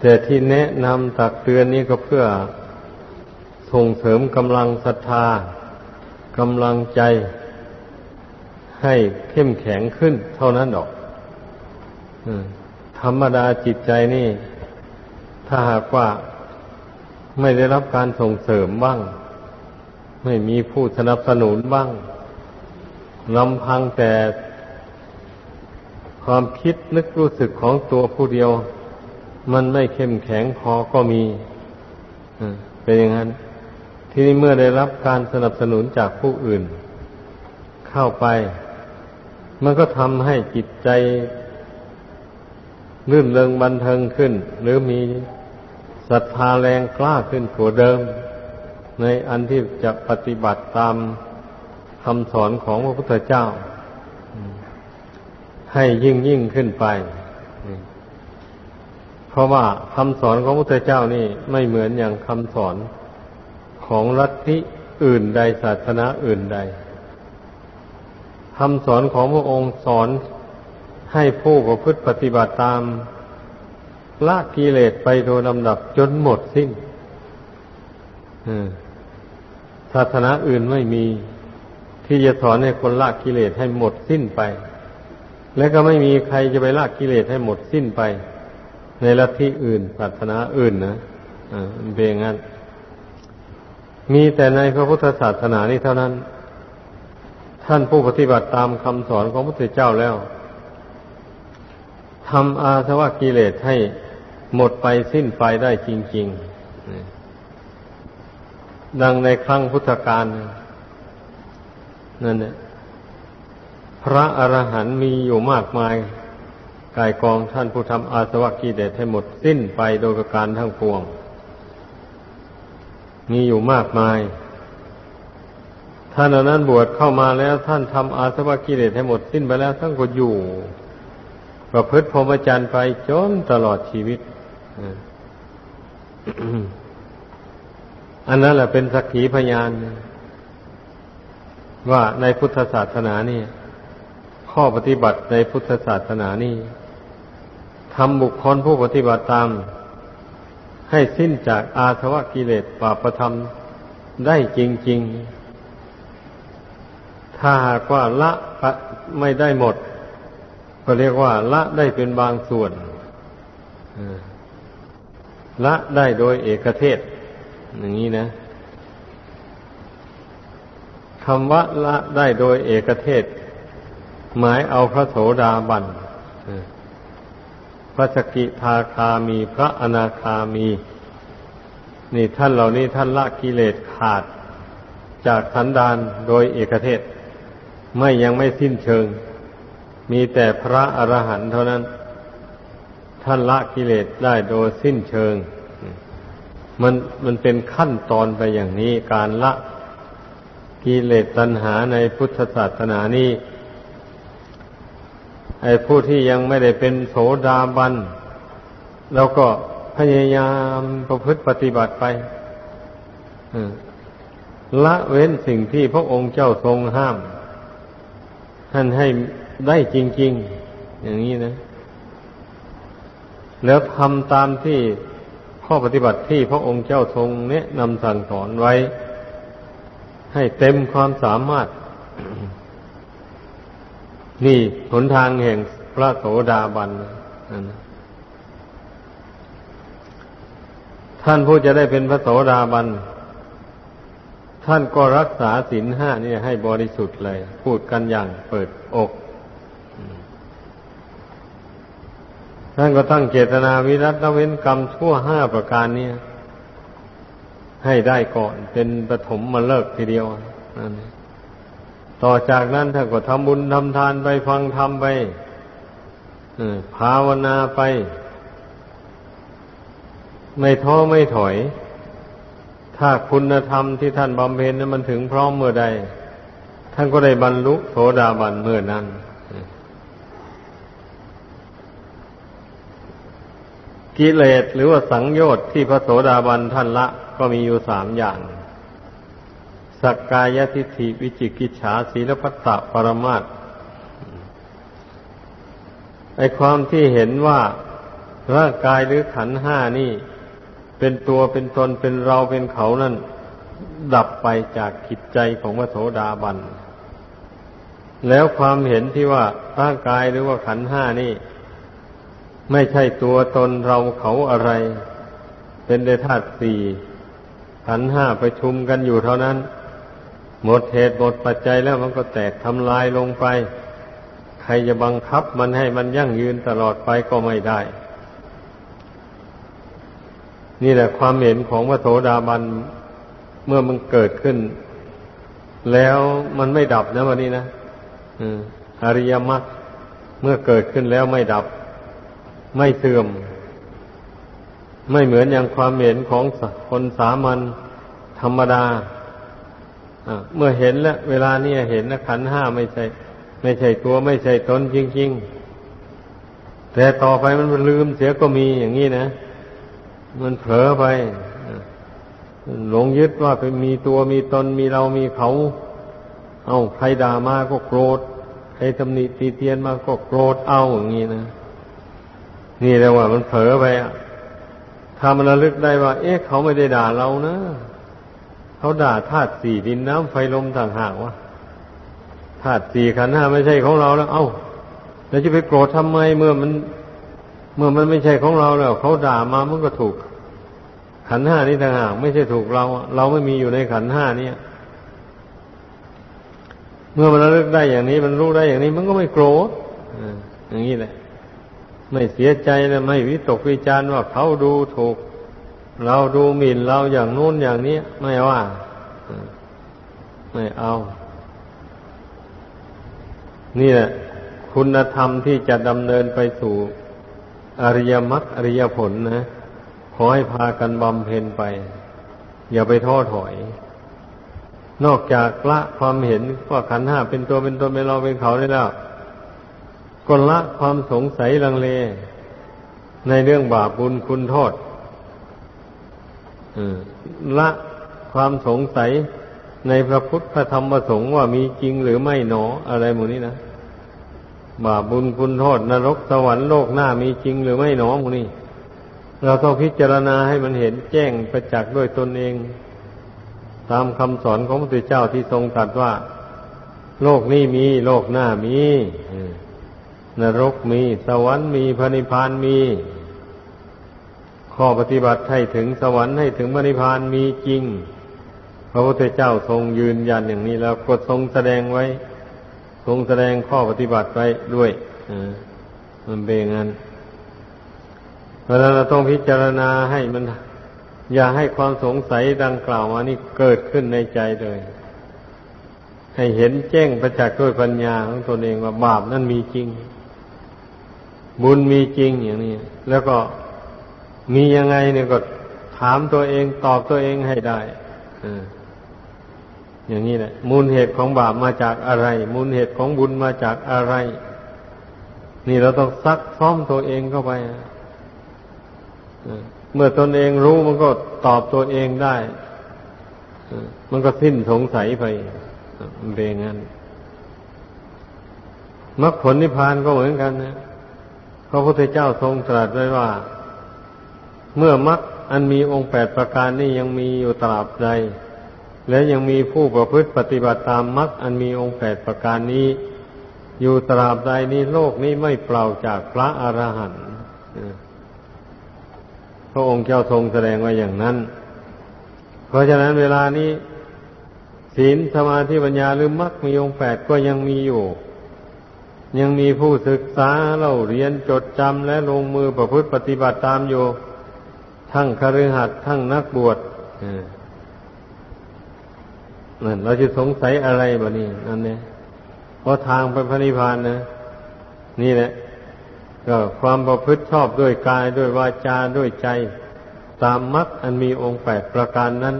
แต่ที่แนะนำตักเตือนนี้ก็เพื่อส่งเสริมกำลังศรัทธากำลังใจให้เข้มแข็งขึ้น เท่านั้นดอกธรรมดาจิตใจนี่ ถ้าหากว่าไม่ได้รับการส่งเสริมบ้าง ไม่มีผู้สนับสนุนบ้างลำพังแต่ความคิดนึกรู้สึกของตัวผู้เดียว มันไม่เข้มแข็งพอก็มีเป็นอย่างนั้น ที่นี้เมื่อได้รับการสนับสนุนจากผู้อื่น เข้าไป มันก็ทำให้จิตใจลื่นเริงบันเทิงขึ้น หรือมีศรัทธาแรงกล้าขึ้นกว่าเดิม ในอันที่จะปฏิบัติตามคำสอนของพระพุทธเจ้า ให้ยิ่งยิ่งขึ้นไป ราะว่าคำสอนของพระพุทธเจ้านี่ไม่เหมือนอย่างคำสอนของลัทธิอื่นใดศาสนาอื่นใดคำสอนของพระองค์สอนให้ผู้ประพฤติปฏิบัติตามละกิเลสไปโดยลำดับจนหมดสิ้นศาสนาอื่นไม่มี ที่จะสอนให้คนละกิเลสให้หมดสิ้นไป และก็ไม่มีใครจะไปละกิเลสให้หมดสิ้นไป ในลัทธิอื่นศาสนาอื่นนะอ่าเป็นอย่างนั้นมีแต่ในพระพุทธศาสนานี้เท่านั้น ท่านผู้ปฏิบัติตามคำสอนของพระพุทธเจ้าแล้วทำอาสวะกิเลสให้หมดไปสิ้นไปได้จริงๆ ดังในครั้งพุทธกาลนั่นเนี่ยพระอรหันต์มีอยู่มากมาย กายกองท่านผู้ทำอาสวะกิเลสให้หมดสิ้นไปโดยประการทั้งปวง มีอยู่มากมาย ท่านนั้นบวชเข้ามาแล้วท่านทำอาสวะกิเลสให้หมดสิ้นไปแล้วท่านก็อยู่ ประพฤติพรหมจรรย์ไปจนตลอดชีวิตอันนั้นแหละเป็นสักขีพยาน ว่าในพุทธศาสนานี่ข้อปฏิบัติในพุทธศาสนานี่ ทำบุคคลผู้ปฏิบัติตาม ให้สิ้นจากอาสวะกิเลสปาประธรรมได้จริง ๆ ถ้าหากว่าละไม่ได้หมด ก็เรียกว่า ละได้เป็นบางส่วนละได้โดยเอกเทศ อย่างนี้นะคำว่าละได้โดยเอกเทศ หมายเอาพระโสดาบัน ระสกิทาคามี พระอนาคามี นี่ท่านเหล่านี้ท่านละกิเลสขาด จากสันดานโดยเอกเทศ ไม่ยังไม่สิ้นเชิง มีแต่พระอรหันต์เท่านั้น ท่านละกิเลสได้โดยสิ้นเชิง มันมันเป็นขั้นตอนไปอย่างนี้การละกิเลสตัณหาในพุทธศาสนานี้ ไอ้ผู้ที่ยังไม่ได้เป็นโสดาบันเราก็พยายามประพฤติปฏิบัติไปละเว้นสิ่งที่พระองค์เจ้าทรงห้าม ท่านให้ได้จริง ๆ อย่างนี้นะ แล้วทำตามที่ข้อปฏิบัติที่พระองค์เจ้าทรงแนะนำสั่งสอนไว้ ให้เต็มความสามารถ นี่หนทางแห่งพระโสดาบันท่านผู้จะได้เป็นพระโสดาบัน ท่านก็รักษาศีลห้านี่ให้บริสุทธิ์เลย พูดกันอย่างเปิดอก ท่านก็ตั้งเจตนาวิรัตเว้นกรรมชั่วห้าประการนี้ให้ได้ก่อนเป็นปฐมมาเลิกทีเดียว ต่อจากนั้นท่านก็ทำบุญทำทานไปฟังธรรมไปภาวนาไป ไม่ท้อไม่ถอย ถ้าคุณธรรมที่ท่านบำเพ็ญนั้นมันถึงพร้อมเมื่อใด ท่านก็ได้บรรลุโสดาบันเมื่อนั้นกิเลสหรือว่าสังโยชน์ที่พระโสดาบันท่านละก็มีอยู่สามอย่าง สักกายทิฏฐิวิจิกิจฉาศีลพัตตปรมาตไอความที่เห็นว่าร่างกายหรือขันห้านี่ เป็นตัวเป็นตนเป็นเราเป็นเขานั่น ดับไปจากจิตใจของพระโสดาบัน แล้วความเห็นที่ว่าร่างกายหรือว่าขันห้านี่ ไม่ใช่ตัวตนเราเขาอะไร เป็นได้ธาตุสี่ขันห้าประชุมกันอยู่เท่านั้น หมดเหตุหมดปัจจัยแล้วมันก็แตกทำลายลงไป ใครจะบังคับมันให้มันยั่งยืนตลอดไปก็ไม่ได้ นี่แหละความเห็นของพระโสดาบันเมื่อมันเกิดขึ้น แล้วมันไม่ดับนะวันนี้นะอริยมรรคเมื่อเกิดขึ้นแล้วไม่ดับ ไม่เสื่อม ไม่เหมือนอย่างความเห็นของคนสามัญธรรมดา เมื่อเห็นแล้วเวลานี้เห็นนะขันห้าไม่ใช่ ไม่ใช่ตัวไม่ใช่ตนจริง ๆ แต่ต่อไปมันลืมเสียก็มีอย่างนี้นะ มันเผลอไปหลงยึดว่าเป็นมีตัวมีตนมีเรามีเขา เอาใครด่ามาก็โกรธใครตำหนิตีเตียนมาก็โกรธเอาอย่างนี้นะนี่แหละว่ามันเผลอไปอะถ้ามันระลึกได้ว่า เอ๊ะเขาไม่ได้ด่าเรานะ เขาด่าธาตุสี่ดินน้ำไฟลมต่างหากวะธาตุสี่ขันห้าไม่ใช่ของเราแล้ว เอ้าแล้วจะไปโกรธทำไมเมื่อมัน เมื่อมันไม่ใช่ของเราแล้ว เขาด่ามามันก็ถูก ขันห้านี้ต่างหากไม่ใช่ถูกเรา เราไม่มีอยู่ในขันห้านี้เมื่อมันระลึกได้อย่างนี้ มันรู้ได้อย่างนี้ มันก็ไม่โกรธอย่างนี้แหละ ไม่เสียใจนะไม่วิตกวิจารว่าเขาดูถูก เราดูหมิ่นเราอย่างนู้นอย่างนี้ไม่ว่าไม่เอา นี่แหละคุณธรรมที่จะดำเนินไปสู่ อริยมรรคอริยผลนะขอให้พากันบำเพ็ญไป อย่าไปท้อถอย นอกจากละความเห็นว่าขันห้าเป็นตัวเป็นตนเป็นเราเป็นเขาได้แล้วก็ละความสงสัยลังเล ในเรื่องบาปบุญคุณโทษ ละความสงสัยในพระพุทธพระธรรมพระสงฆ์ว่ามีจริงหรือไม่หนออะไรหมดนี้นะบาปบุญคุณโทษนรกสวรรค์โลกหน้ามีจริงหรือไม่หนอหมดนี้ เราต้องพิจารณาให้มันเห็นแจ้งประจักษ์ด้วยตนเอง ตามคำสอนของพระพุทธเจ้าที่ทรงตรัสว่า โลกนี้มีโลกหน้ามีนรกมี สวรรค์มีพระนิพพานมี ข้อปฏิบัติให้ถึงสวรรค์ให้ถึงพระนิพานมีจริง พระพุทธเจ้าทรงยืนยันอย่างนี้แล้วก็ทรงแสดงไว้ ทรงแสดงข้อปฏิบัติไว้ด้วยมันเป็นงั้นเพราะนั้นเราต้องพิจารณาให้มัน อย่าให้ความสงสัยดังกล่าวมานี่เกิดขึ้นในใจเลยให้เห็นแจ้งประจักษ์ด้วยปัญญาของตนเองว่าบาปนั้นมีจริง บุญมีจริงอย่างนี้ แล้วก็ มียังไงเนี่ยก็ถามตัวเองตอบตัวเองให้ได้อย่างนี้แหละมูลเหตุของบาปมาจากอะไร มูลเหตุของบุญมาจากอะไร นี่เราต้องซักซ้อมตัวเองเข้าไปเมื่อตนเองรู้มันก็ตอบตัวเองได้มันก็สิ้นสงสัยไปมันเป็นงั้นมรรคผลนิพพานก็เหมือนกันนะพระพุทธเจ้าทรงตรัสไว้ว่า เมื่อมรรคอันมีองค์แปดประการนี้ยังมีอยู่ตราบใด และยังมีผู้ประพฤติปฏิบัติตามมรรคอันมีองค์แปดประการนี้ อยู่ตราบใดนี้โลกนี้ไม่เปล่าจากพระอรหันต์พระองค์เจ้าทรงแสดงไว้อย่างนั้น เพราะฉะนั้นเวลานี้ศีลสมาธิปัญญาหรือมรรคมีองค์แปดก็ยังมีอยู่ ยังมีผู้ศึกษาเล่าเรียนจดจำและลงมือประพฤติปฏิบัติตามอยู่ ทั้งคฤหัสถ์ทั้งนักบวชนั่นเราจะสงสัยอะไรบ้านี่นั่นเนี่ยเพราะทางไปพระนิพพานนะ นี่แหละ ก็ความประพฤติชอบด้วยกายด้วยวาจาด้วยใจ ตามมรรคอันมีองค์แปดประการนั้น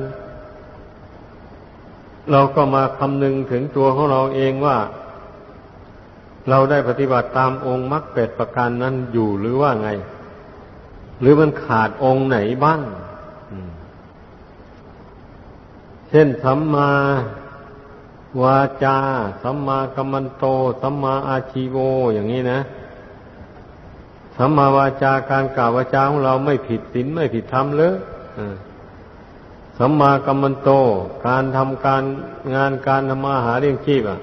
เราก็มาคำนึงถึงตัวของเราเองว่า เราได้ปฏิบัติตามองค์มรรคแปดประการนั้นอยู่หรือว่าไง หรือมันขาดองค์ไหนบ้าง เช่นสัมมาวาจา สัมมากัมมันโต สัมมาอาชีโวอย่างนี้นะสัมมาวาจาการกล่าววาจาของเราไม่ผิดศีลไม่ผิดธรรมเลยสัมมากัมมันโต การทำการงานการทำมาหาเลี้ยงชีพอะ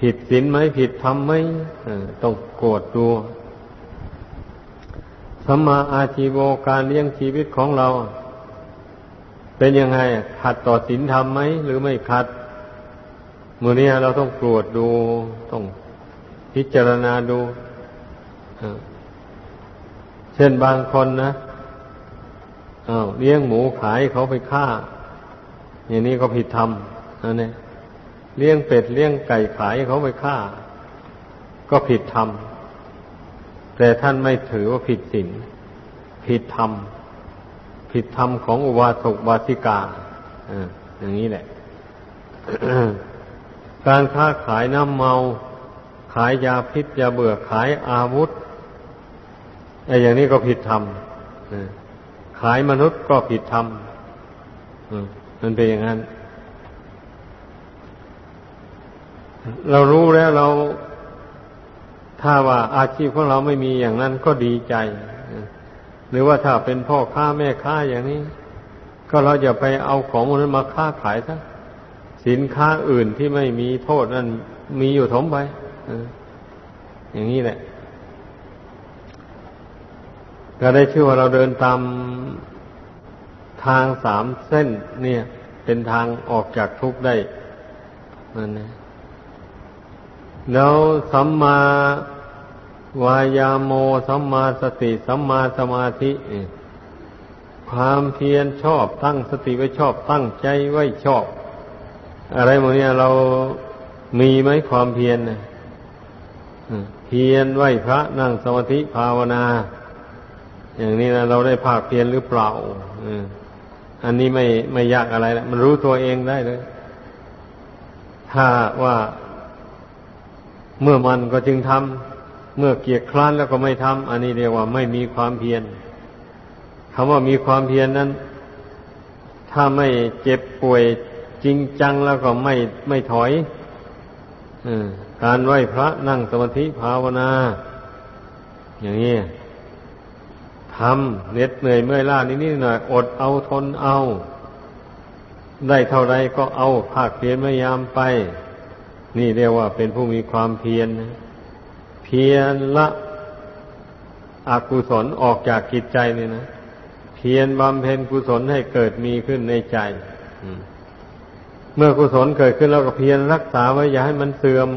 ผิดศีลไหมผิดธรรมไหมต้องโกรธดู สัมมาอาชีโวการเลี้ยงชีวิตของเรา เป็นยังไงขัดต่อศีลธรรมไหมหรือไม่ขัดมือนี้เราต้องตรวจดูต้องพิจารณาดู เช่นบางคนนะอาเลี้ยงหมูขายเขาไปฆ่า อย่างนี้ก็ผิดธรรมนั่นเองเลี้ยงเป็ดเลี้ยงไก่ขายเขาไปฆ่า ก็ผิดธรรม แต่ท่านไม่ถือว่าผิดศีลผิดธรรม ผิดธรรมของอุบาสกวาสิกาอย่างนี้แหละ การค้าขายน้ำเมา ขายยาพิษยาเบื่อขายอาวุธไอ้อย่างนี้ก็ผิดธรรมขายมนุษย์ก็ผิดธรรมมันเป็นอย่างนั้น เรารู้แล้วเรา ถ้าว่าอาชีพของเราไม่มีอย่างนั้นก็ดีใจ หรือว่าถ้าเป็นพ่อค้าแม่ค้าอย่างนี้ ก็เราจะไปเอาของมันมาค้าขายซะสินค้าอื่นที่ไม่มีโทษนั้นมีอยู่ถมไปอย่างนี้แหละ ก็ได้ชื่อว่าเราเดินตามทางสามเส้น เนี่ย เป็นทางออกจากทุกข์ได้นั่นนะ แล้วสัมมาวายาโมสัมมาสติ สัมมาสมาธิ ความเพียรชอบตั้งสติไว้ชอบตั้งใจไว้ชอบ อะไรโมเนี่ยเรามีไหมความเพียรเพียรไหวพระนั่งสมาธิภาวนา อย่างนี้นะเราได้ภาคเพียรหรือเปล่าอันนี้ไม่ไม่ยากอะไรแล้วมันรู้ตัวเองได้เลย ถ้าว่า เมื่อมันก็จึงทำเมื่อเกียจคร้านแล้วก็ไม่ทำอันนี้เรียกว่าไม่มีความเพียรคำว่ามีความเพียรนนั้น ถ้าไม่เจ็บป่วยจริงจังแล้วก็ไม่ไม่ถอยการไหว้พระนั่งสมาธิภาวนา อย่างนี้ทำเหน็ดเหนื่อยเมื่อยล้านิดนิดหน่อยอดเอาทนเอา ได้เท่าไรก็เอาภาคเพียรพยายามไป นี่เรียกว่าเป็นผู้มีความเพียรนะเพียรละอกุศลออกจากกิจใจนี่นะเพียรบำเพ็ญกุศลให้เกิดมีขึ้นในใจเมื่อกุศลเกิดขึ้นแล้วก็เพียรรักษาไว้อย่าให้มันเสื่อม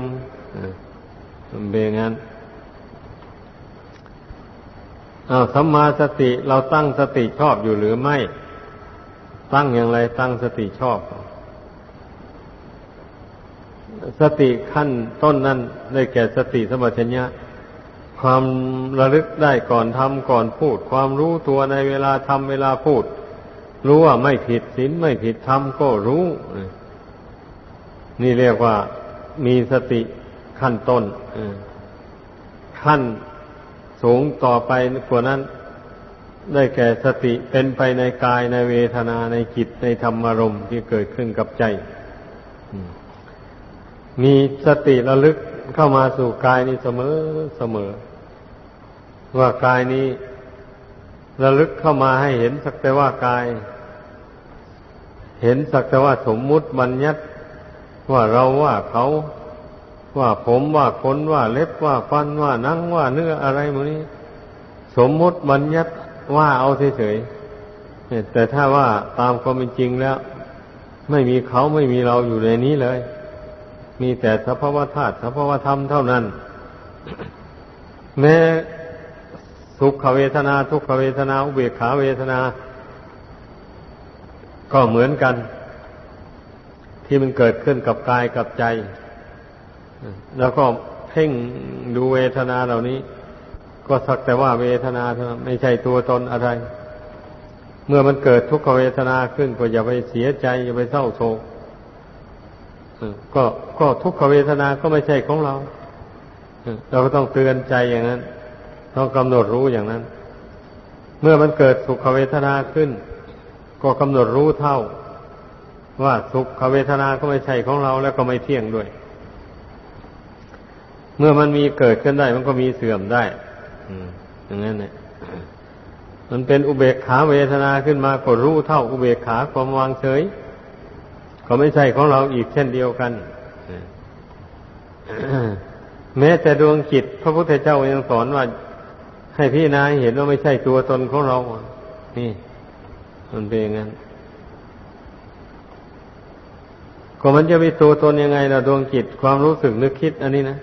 มันเป็นงนั้นอาสัมมาสติเราตั้งสติชอบอยู่หรือไม่ ตั้งอย่างไรตั้งสติชอบ สติขั้นต้นนั้นได้แก่สติสมัชัญญะความระลึกได้ก่อนทำก่อนพูด ความรู้ตัวในเวลาทำเวลาพูด รู้ว่าไม่ผิดศีลไม่ผิดธรรมก็รู้ นี่เรียกว่ามีสติขั้นต้นขั้นสูงต่อไปกว่านั้น ได้แก่สติเป็นไปในกายในเวทนาในจิตในธรรมารมณ์ที่เกิดขึ้นกับใจ มีสติระลึกเข้ามาสู่กายนี้เสมอเสมอ ว่ากายนี้ระลึกเข้ามาให้เห็นสักแต่ว่ากาย เห็นสักแต่ว่าสมมุติบัญญัติว่าเราว่าเขาว่าผมว่าขนว่าเล็บว่าฟันว่านังว่าเนื้ออะไรมนี้ สมมุติบัญญัติว่าเอาเฉยๆแต่ถ้าว่าตามความเป็นจริงแล้ว ไม่มีเขาไม่มีเราอยู่ในนี้เลย มีแต่สภาวธาตุสภาวธรรมเท่านั้น แม้สุขเวทนา ทุกขเวทนา อุเบกขาเวทนา ก็เหมือนกัน ที่มันเกิดขึ้นกับกายกับใจ แล้วก็เพ่งดูเวทนาเหล่านี้ ก็สักแต่ว่าเวทนาเท่านั้นไม่ใช่ตัวตนอะไร เมื่อมันเกิดทุกขเวทนาขึ้นก็อย่าไปเสียใจ อย่าไปเศร้าโศก ก็ก็ทุกขเวทนาก็ไม่ใช่ของเรา เราก็ต้องเตือนใจอย่างนั้น ต้องกำหนดรู้อย่างนั้น เมื่อมันเกิดสุขเวทนาขึ้น ก็กำหนดรู้เท่า ว่าสุขเวทนาก็ไม่ใช่ของเราแล้วก็ไม่เที่ยงด้วย เมื่อมันมีเกิดขึ้นได้ มันก็มีเสื่อมได้อย่างนั้นเนี่ยมันเป็นอุเบกขาเวทนาขึ้นมาก็รู้เท่า อุเบกขาความวางเฉย ก็ไม่ใช่ของเราอีกเช่นเดียวกัน แม้แต่ดวงจิตพระพุทธเจ้ายังสอนว่า ให้พี่นายเห็นว่าไม่ใช่ตัวตนของเรา นี่ มันเป็นอย่างนั้นก็มันจะมีตัวตนยังไงล่ะดวงจิตความรู้สึกนึกคิด อันนี้นะ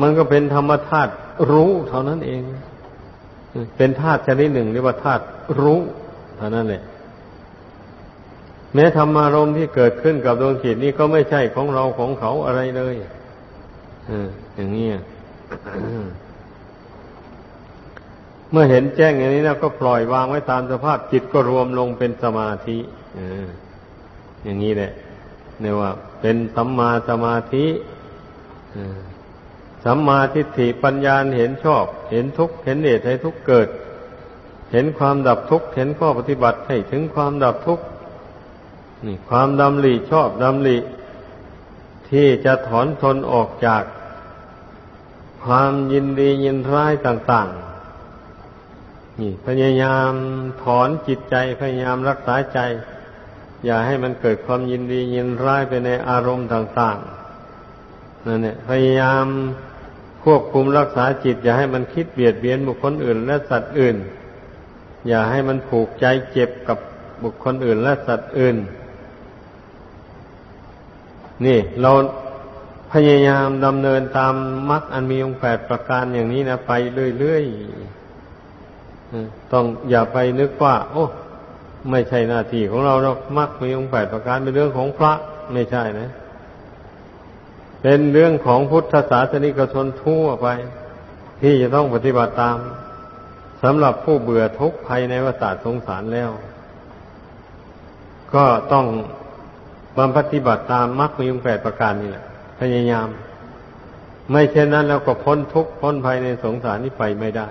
มันก็เป็นธรรมธาตุรู้เท่านั้นเอง เป็นธาตุชนิดหนึ่งเรียกว่าธาตุรู้เท่านั้นแหละ แม้ธรรมารมที่เกิดขึ้นกับดวงจิตนี้ก็ไม่ใช่ของเราของเขาอะไรเลยอย่างนี้เมื่อเห็นแจ้งอย่างนี้แล้วก็ปล่อยวางไว้ตามสภาพจิตก็รวมลงเป็นสมาธิอย่างนี้แหละเนี่ยว่า เป็นสัมมาสมาธิสัมมาทิฏฐิปัญญาเห็นชอบ เห็นทุกข์เห็นเหตุให้ทุกข์เกิด เห็นความดับทุกข์เห็นข้อปฏิบัติให้ถึงความดับทุกข์ นี่ความดำริชอบดำริที่จะถอนทนออกจากความยินดียินร้ายต่าง ๆ นี่พยายามถอนจิตใจพยายามรักษาใจ อย่าให้มันเกิดความยินดียินร้ายไปในอารมณ์ต่างๆนั่นเนี่ยพยายามควบคุมรักษาจิต อย่าให้มันคิดเบียดเบียนบุคคลอื่น และสัตว์อื่น อย่าให้มันผูกใจเจ็บกับบุคคลอื่น และสัตว์อื่นน นี่เราพยายามดำเนินตามมรรคอันมีองค์แปดประการอย่างนี้นะไปเรื่อยๆต้องอย่าไปนึกว่า โอ้ไม่ใช่หน้าที่ของเราหรอกมรรคมีองค์แปดประการเป็นเรื่องของพระไม่ใช่นะ เป็นเรื่องของพุทธศาสนิกชนทั่วไป ที่จะต้องปฏิบัติตามสำหรับผู้เบื่อทุกข์ภายในวัฏสงสารแล้ว ก็ต้อง บำปฏิบัติตามมรรคมีองค์แปดประการนี่แหละพยายาม ไม่เช่นนั้นเราก็พ้นทุกข์พ้นภัยในสงสารนี้ไปไม่ได้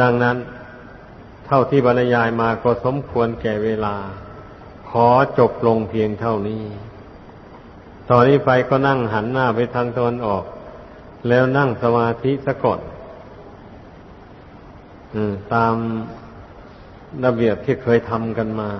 ดังนั้น เท่าที่บรรยายมาก็สมควรแก่เวลา ขอจบลงเพียงเท่านี้ ตอนนี้ไปก็นั่งหันหน้าไปทางตะวันออก แล้วนั่งสมาธิสะกดตาม ระเบียบที่เคยทำกันมา